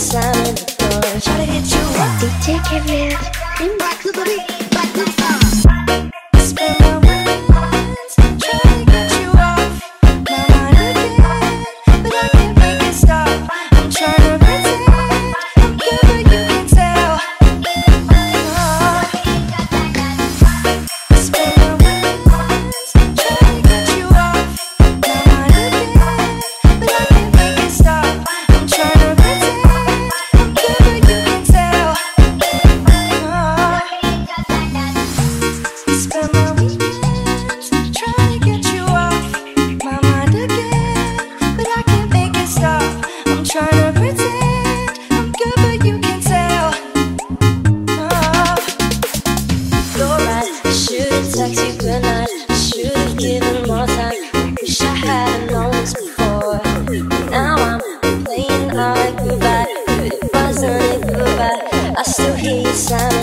silent door. Try to hit you up. DJ Kevin. the sun.